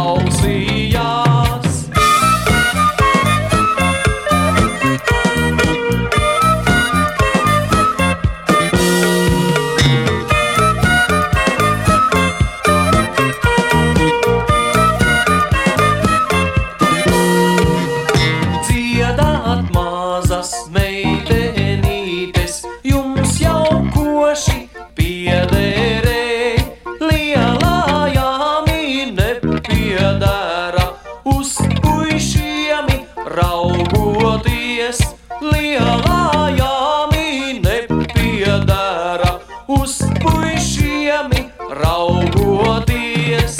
ausīt. Raugoties. Lielājām nepiedara uz puišiem raugoties.